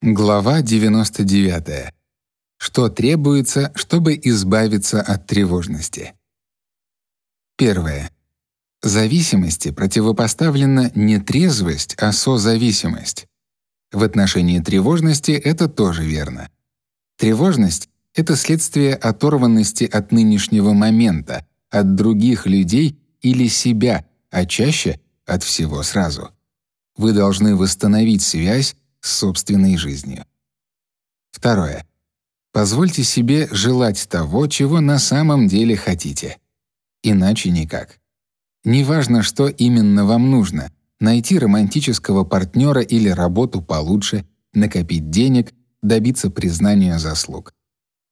Глава 99. Что требуется, чтобы избавиться от тревожности? Первое. Зависимости противопоставлена не трезвость, а созависимость. В отношении тревожности это тоже верно. Тревожность — это следствие оторванности от нынешнего момента, от других людей или себя, а чаще — от всего сразу. Вы должны восстановить связь собственной жизнью. Второе. Позвольте себе желать того, чего на самом деле хотите. Иначе никак. Неважно, что именно вам нужно — найти романтического партнера или работу получше, накопить денег, добиться признания заслуг.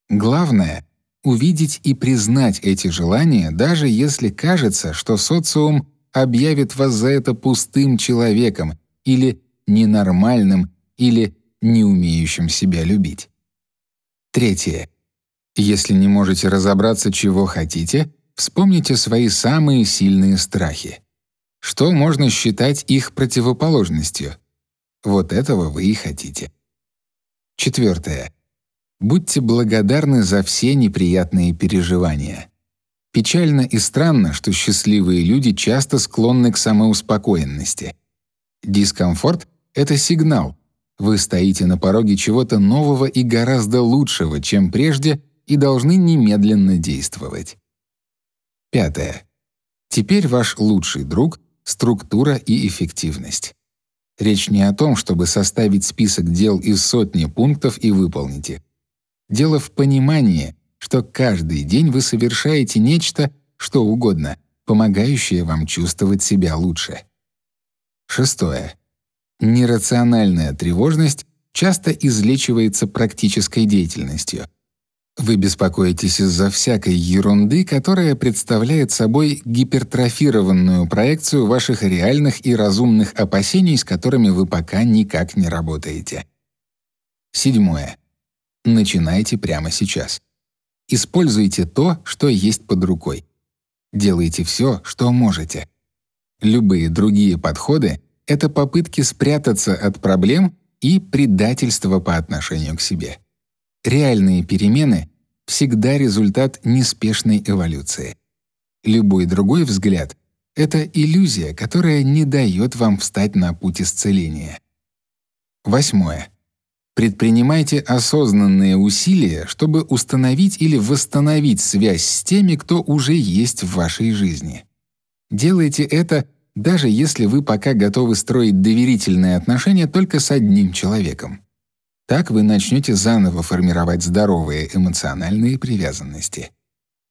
Главное — увидеть и признать эти желания, даже если кажется, что социум объявит вас за это пустым человеком или ненормальным или не умеющим себя любить. Третье. Если не можете разобраться, чего хотите, вспомните свои самые сильные страхи. Что можно считать их противоположностью? Вот этого вы и хотите. Четвертое. Будьте благодарны за все неприятные переживания. Печально и странно, что счастливые люди часто склонны к самоуспокоенности. Дискомфорт — это сигнал, вы стоите на пороге чего-то нового и гораздо лучшего, чем прежде, и должны немедленно действовать. Пятое. Теперь ваш лучший друг — структура и эффективность. Речь не о том, чтобы составить список дел из сотни пунктов и выполнить их. Дело в понимании, что каждый день вы совершаете нечто, что угодно, помогающее вам чувствовать себя лучше. Шестое. Нерациональная тревожность часто излечивается практической деятельностью. Вы беспокоитесь из-за всякой ерунды, которая представляет собой гипертрофированную проекцию ваших реальных и разумных опасений, с которыми вы пока никак не работаете. Седьмое. Начинайте прямо сейчас. Используйте то, что есть под рукой. Делайте все, что можете. Любые другие подходы это попытки спрятаться от проблем и предательство по отношению к себе. Реальные перемены всегда результат неспешной эволюции. Любой другой взгляд — это иллюзия, которая не дает вам встать на путь исцеления. Восьмое. Предпринимайте осознанные усилия, чтобы установить или восстановить связь с теми, кто уже есть в вашей жизни. Делайте это даже если вы пока готовы строить доверительные отношения только с одним человеком. Так вы начнете заново формировать здоровые эмоциональные привязанности.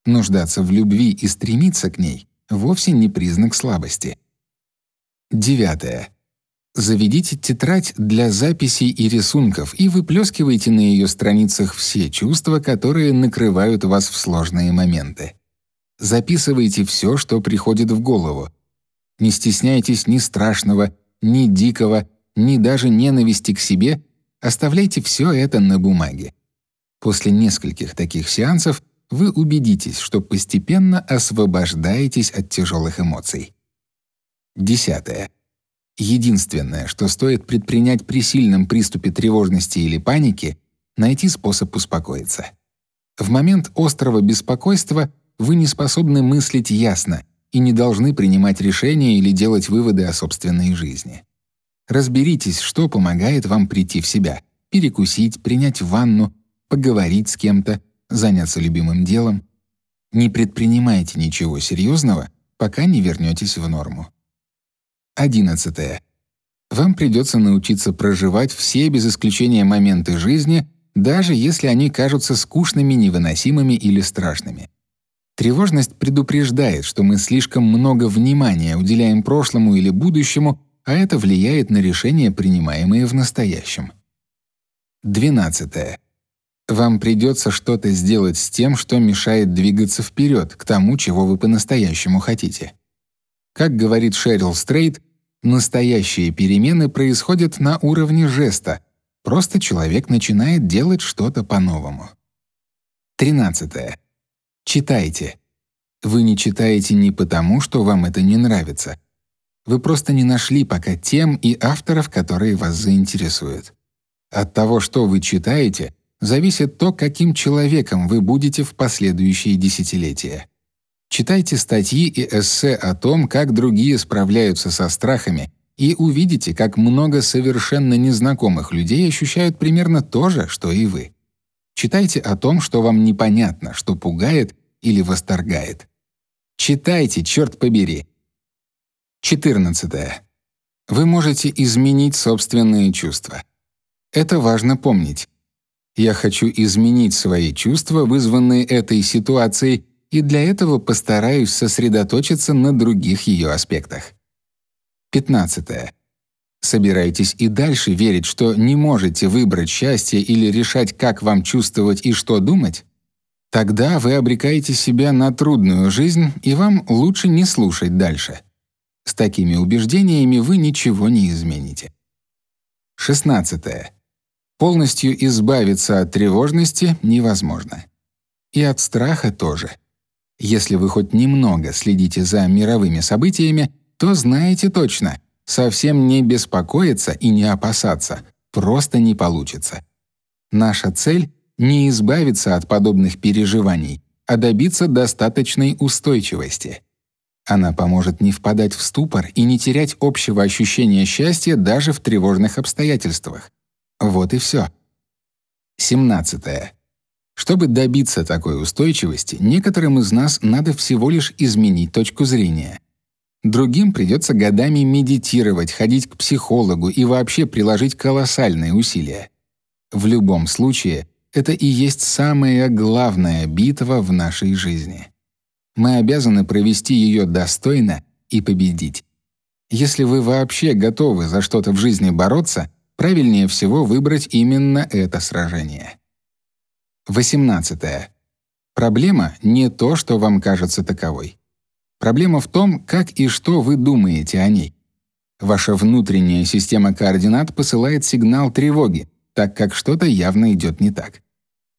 Нуждаться в любви и стремиться к ней вовсе не признак слабости. Девятое. Заведите тетрадь для записей и рисунков и выплескивайте на ее страницах все чувства, которые накрывают вас в сложные моменты. Записывайте все, что приходит в голову, не стесняйтесь ни страшного, ни дикого, ни даже ненависти к себе, оставляйте все это на бумаге. После нескольких таких сеансов вы убедитесь, что постепенно освобождаетесь от тяжелых эмоций. Десятое. Единственное, что стоит предпринять при сильном приступе тревожности или паники, найти способ успокоиться. В момент острого беспокойства вы не способны мыслить ясно, и не должны принимать решения или делать выводы о собственной жизни. Разберитесь, что помогает вам прийти в себя, перекусить, принять ванну, поговорить с кем-то, заняться любимым делом. Не предпринимайте ничего серьезного, пока не вернетесь в норму. 11. Вам придется научиться проживать все без исключения моменты жизни, даже если они кажутся скучными, невыносимыми или страшными. Тревожность предупреждает, что мы слишком много внимания уделяем прошлому или будущему, а это влияет на решения, принимаемые в настоящем. 12. Вам придется что-то сделать с тем, что мешает двигаться вперед, к тому, чего вы по-настоящему хотите. Как говорит Шерил Стрейт, настоящие перемены происходят на уровне жеста, просто человек начинает делать что-то по-новому. 13. Читайте. Вы не читаете не потому, что вам это не нравится. Вы просто не нашли пока тем и авторов, которые вас заинтересуют. От того, что вы читаете, зависит то, каким человеком вы будете в последующие десятилетия. Читайте статьи и эссе о том, как другие справляются со страхами, и увидите, как много совершенно незнакомых людей ощущают примерно то же, что и вы. Читайте о том, что вам непонятно, что пугает или восторгает. Читайте, черт побери. 14. Вы можете изменить собственные чувства. Это важно помнить. Я хочу изменить свои чувства, вызванные этой ситуацией, и для этого постараюсь сосредоточиться на других ее аспектах. 15. Собираетесь и дальше верить, что не можете выбрать счастье или решать, как вам чувствовать и что думать? Тогда вы обрекаете себя на трудную жизнь, и вам лучше не слушать дальше. С такими убеждениями вы ничего не измените. 16. Полностью избавиться от тревожности невозможно. И от страха тоже. Если вы хоть немного следите за мировыми событиями, то знаете точно, совсем не беспокоиться и не опасаться просто не получится. Наша цель — не избавиться от подобных переживаний, а добиться достаточной устойчивости. Она поможет не впадать в ступор и не терять общего ощущения счастья даже в тревожных обстоятельствах. Вот и все. 17. Чтобы добиться такой устойчивости, некоторым из нас надо всего лишь изменить точку зрения. Другим придется годами медитировать, ходить к психологу и вообще приложить колоссальные усилия. В любом случае, это и есть самая главная битва в нашей жизни. Мы обязаны провести ее достойно и победить. Если вы вообще готовы за что-то в жизни бороться, правильнее всего выбрать именно это сражение. 18. Проблема не то, что вам кажется таковой. Проблема в том, как и что вы думаете о ней. Ваша внутренняя система координат посылает сигнал тревоги, так как что-то явно идет не так.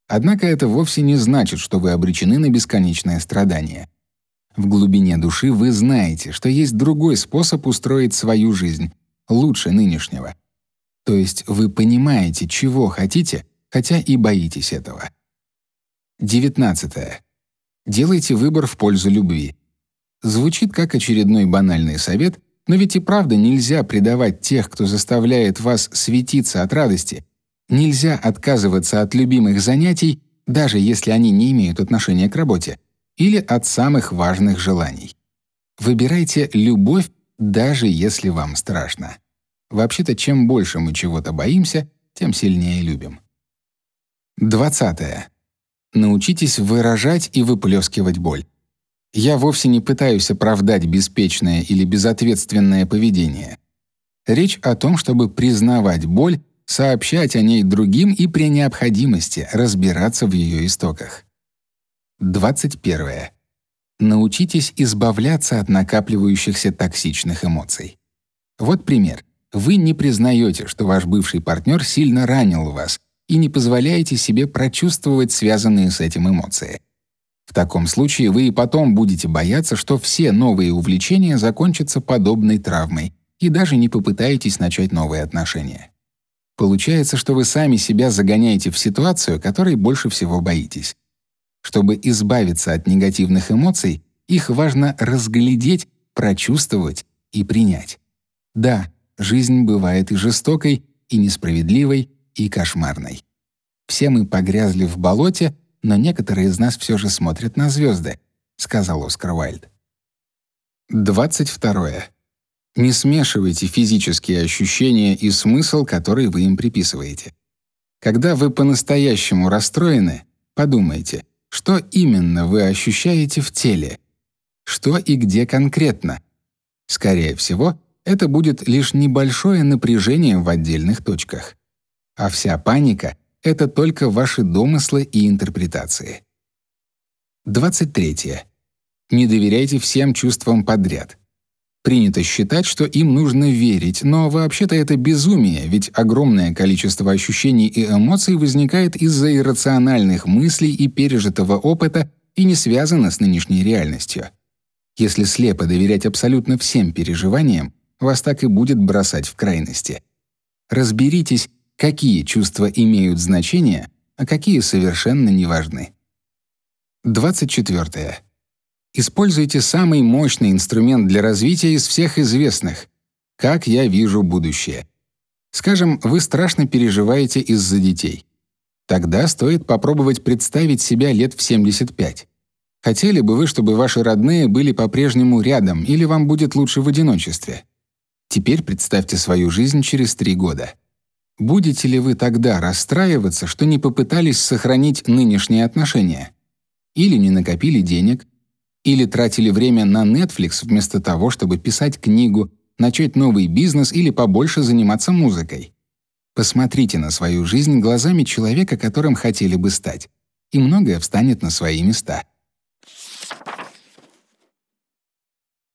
Однако это вовсе не значит, что вы обречены на бесконечное страдание. В глубине души вы знаете, что есть другой способ устроить свою жизнь, лучше нынешнего. То есть вы понимаете, чего хотите, хотя и боитесь этого. 19. Делайте выбор в пользу любви. Звучит как очередной банальный совет, но ведь и правда нельзя предавать тех, кто заставляет вас светиться от радости. Нельзя отказываться от любимых занятий, даже если они не имеют отношения к работе, или от самых важных желаний. Выбирайте любовь, даже если вам страшно. Вообще-то, чем больше мы чего-то боимся, тем сильнее любим. 20. Научитесь выражать и выплескивать боль. Я вовсе не пытаюсь оправдать беспечное или безответственное поведение. Речь о том, чтобы признавать боль, сообщать о ней другим и при необходимости разбираться в ее истоках. 21. Научитесь избавляться от накапливающихся токсичных эмоций. Вот пример. Вы не признаете, что ваш бывший партнер сильно ранил вас, и не позволяете себе прочувствовать связанные с этим эмоции. В таком случае вы и потом будете бояться, что все новые увлечения закончатся подобной травмой, и даже не попытаетесь начать новые отношения. Получается, что вы сами себя загоняете в ситуацию, которой больше всего боитесь. Чтобы избавиться от негативных эмоций, их важно разглядеть, прочувствовать и принять. Да, жизнь бывает и жестокой, и несправедливой, и кошмарной. Все мы погрязли в болоте, но некоторые из нас все же смотрят на звезды, сказал Оскар Уайльд. 22. Не смешивайте физические ощущения и смысл, который вы им приписываете. Когда вы по-настоящему расстроены, подумайте, что именно вы ощущаете в теле, что и где конкретно. Скорее всего, это будет лишь небольшое напряжение в отдельных точках а вся паника — это только ваши домыслы и интерпретации. 23. Не доверяйте всем чувствам подряд. Принято считать, что им нужно верить, но вообще-то это безумие, ведь огромное количество ощущений и эмоций возникает из-за иррациональных мыслей и пережитого опыта и не связано с нынешней реальностью. Если слепо доверять абсолютно всем переживаниям, вас так и будет бросать в крайности. Разберитесь, какие чувства имеют значение, а какие совершенно не важны. 24. Используйте самый мощный инструмент для развития из всех известных. Как я вижу будущее. Скажем, вы страшно переживаете из-за детей. Тогда стоит попробовать представить себя лет в 75. Хотели бы вы, чтобы ваши родные были по-прежнему рядом или вам будет лучше в одиночестве? Теперь представьте свою жизнь через три года. Будете ли вы тогда расстраиваться, что не попытались сохранить нынешние отношения? Или не накопили денег? Или тратили время на Netflix вместо того, чтобы писать книгу, начать новый бизнес или побольше заниматься музыкой? Посмотрите на свою жизнь глазами человека, которым хотели бы стать, и многое встанет на свои места.